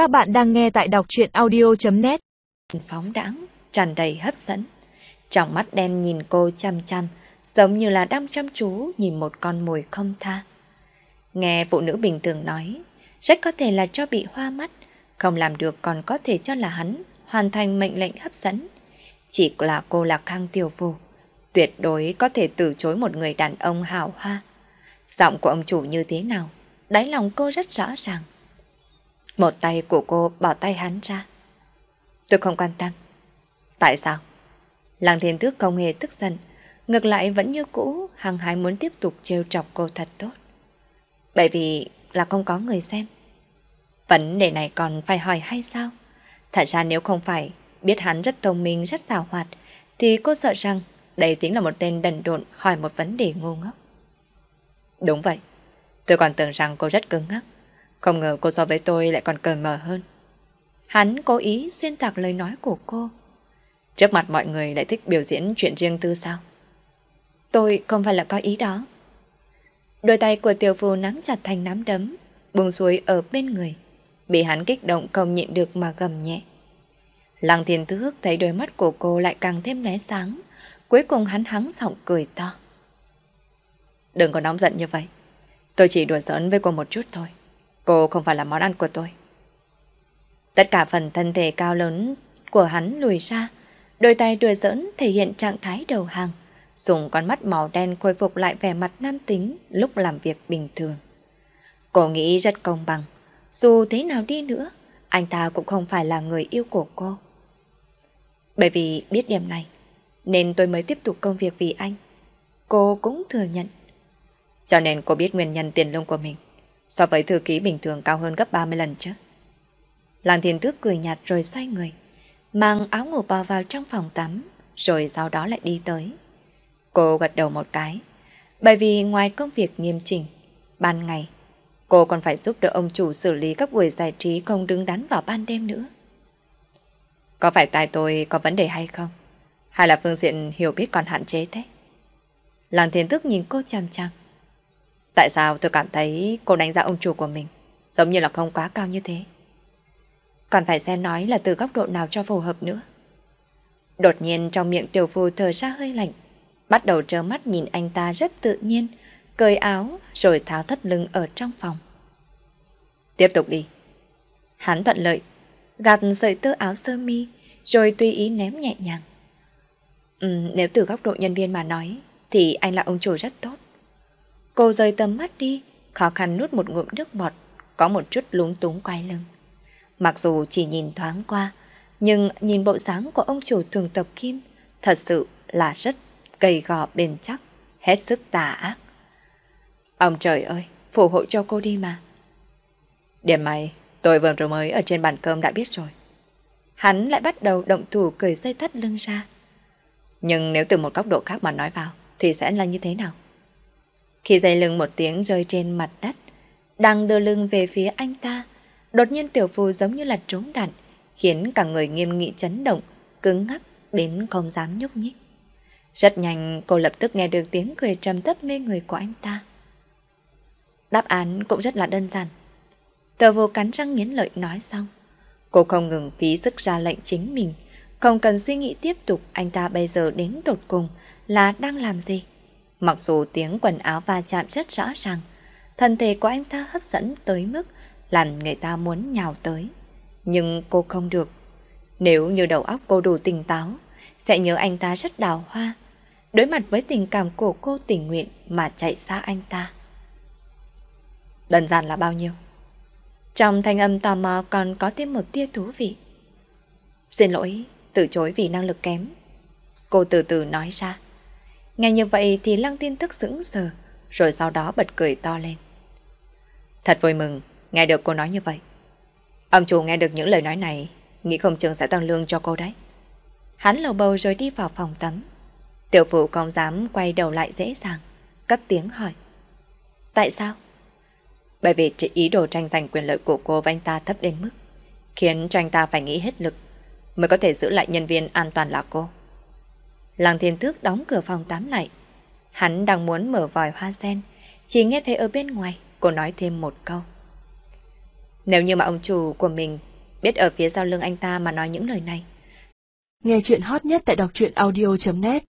Các bạn đang nghe tại đọc truyện audio.net Phóng đãng, tràn đầy hấp dẫn. Trong mắt đen nhìn cô chăm chăm, giống như là đang chăm chú nhìn một con mồi không tha. Nghe phụ nữ bình thường nói, rất có thể là cho bị hoa mắt, không làm được còn có thể cho là hắn hoàn thành mệnh lệnh hấp dẫn. Chỉ là cô là Khang Tiểu Phù, tuyệt đối có thể từ chối một người đàn ông hào hoa. Giọng của ông chủ như thế nào, đáy lòng cô rất rõ ràng. Một tay của cô bỏ tay hắn ra. Tôi không quan tâm. Tại sao? Lăng thiên tước không hề tức giận, ngược lại vẫn như cũ, hằng hái muốn tiếp tục trêu chọc cô thật tốt. Bởi vì là không có người xem. Vấn đề này còn phải hỏi hay sao? Thật ra nếu không phải biết hắn rất thông minh, rất xảo hoạt, thì cô sợ rằng đây chính là một tên đần độn hỏi một vấn đề ngu ngốc. Đúng vậy, tôi còn tưởng rằng cô rất cứng ngắc. Không ngờ cô so với tôi lại còn cởi mở hơn. Hắn cố ý xuyên tạc lời nói của cô. Trước mặt mọi người lại thích biểu diễn chuyện riêng tư sao? Tôi không phải là có ý đó. Đôi tay của tiểu Phù nắm chặt thành nắm đấm, buông xuôi ở bên người. Bị hắn kích động không nhịn được mà gầm nhẹ. Lăng thiên tước thấy đôi mắt của cô lại càng thêm lóe sáng. Cuối cùng hắn hắng giọng cười to. Đừng có nóng giận như vậy. Tôi chỉ đùa giỡn với cô một chút thôi. Cô không phải là món ăn của tôi. Tất cả phần thân thể cao lớn của hắn lùi ra, đôi tay đùa giỡn thể hiện trạng thái đầu hàng, dùng con mắt màu đen khôi phục lại vẻ mặt nam tính lúc làm việc bình thường. Cô nghĩ rất công bằng, dù thế nào đi nữa, anh ta cũng không phải là người yêu của cô. Bởi vì biết điểm này, nên tôi mới tiếp tục công việc vì anh. Cô cũng thừa nhận. Cho nên cô biết nguyên nhân tiền lương của mình so với thư ký bình thường cao hơn gấp 30 lần chứ. Làng thiên tước cười nhạt rồi xoay người, mang áo ngủ bò vào trong phòng tắm, rồi sau đó lại đi tới. Cô gật đầu một cái, bởi vì ngoài công việc nghiêm chỉnh, ban ngày, cô còn phải giúp đỡ ông chủ xử lý các buổi giải trí không đứng đắn vào ban đêm nữa. Có phải tài tôi có vấn đề hay không? Hay là phương diện hiểu biết còn hạn chế thế? Làng thiên tước nhìn cô chăm chăm. Tại sao tôi cảm thấy cô đánh giá ông chủ của mình giống như là không quá cao như thế? Còn phải xem nói là từ góc độ nào cho phù hợp nữa. Đột nhiên trong miệng tiểu phu thở ra hơi lạnh, bắt đầu trơ mắt nhìn anh ta rất tự nhiên, cởi áo rồi tháo thắt lưng ở trong phòng. Tiếp tục đi. Hắn thuận lợi, gạt sợi tơ áo sơ mi rồi tùy ý ném nhẹ nhàng. Ừ, nếu từ góc độ nhân viên mà nói thì anh là ông chủ rất tốt. Cô rời tầm mắt đi, khó khăn nuốt một ngụm nước bọt, có một chút lúng túng quay lưng. Mặc dù chỉ nhìn thoáng qua, nhưng nhìn bộ dáng của ông chủ thường tập kim thật sự là rất gầy gò bền chắc, hết sức tà ác. Ông trời ơi, phù hộ cho cô đi mà. Điểm mày, tôi vừa rồi mới ở trên bàn cơm đã biết rồi. Hắn lại bắt đầu động thủ cười dây thắt lưng ra. Nhưng nếu từ một góc độ khác mà nói vào, thì sẽ là như thế nào? Khi dây lưng một tiếng rơi trên mặt đất, đang đưa lưng về phía anh ta, đột nhiên tiểu phù giống như là trốn đạn, khiến cả người nghiêm nghị chấn động, cứng ngắc đến không dám nhúc nhích. Rất nhanh cô lập tức nghe được tiếng cười trầm thấp mê người của anh ta. Đáp án cũng rất là đơn giản. Tờ vô cắn răng nghiến lợi nói xong. Cô không ngừng phí sức ra lệnh chính mình, không cần suy nghĩ tiếp tục anh ta bây giờ đến tột cùng là đang làm gì. Mặc dù tiếng quần áo va chạm rất rõ ràng, thân thể của anh ta hấp dẫn tới mức làm người ta muốn nhào tới. Nhưng cô không được. Nếu như đầu óc cô đủ tỉnh táo, sẽ nhớ anh ta rất đào hoa. Đối mặt với tình cảm của cô tình nguyện mà chạy xa anh ta. Đơn giản là bao nhiêu? Trong thanh âm tò mò còn có thêm một tia thú vị. Xin lỗi, từ chối vì năng lực kém. Cô từ từ nói ra. Nghe như vậy thì lăng Thiên tức sững sờ, rồi sau đó bật cười to lên. Thật vui mừng, nghe được cô nói như vậy. Ông chủ nghe được những lời nói này, nghĩ không chừng sẽ tăng lương cho cô đấy. Hắn lầu bầu rồi đi vào phòng tắm. Tiểu phụ không dám quay đầu lại dễ dàng, cất tiếng hỏi. Tại sao? Bởi vì ý đồ tranh giành quyền lợi của cô và anh ta thấp đến mức, khiến cho anh ta phải nghĩ hết lực mới có thể giữ lại nhân viên an toàn là cô. Lăng thiên tước đóng cửa phòng tắm lại. Hắn đang muốn mở vòi hoa sen, chỉ nghe thấy ở bên ngoài cô nói thêm một câu. Nếu như mà ông chủ của mình biết ở phía sau lưng anh ta mà nói những lời này. Nghe chuyện hot nhất tại đọc truyện audio.net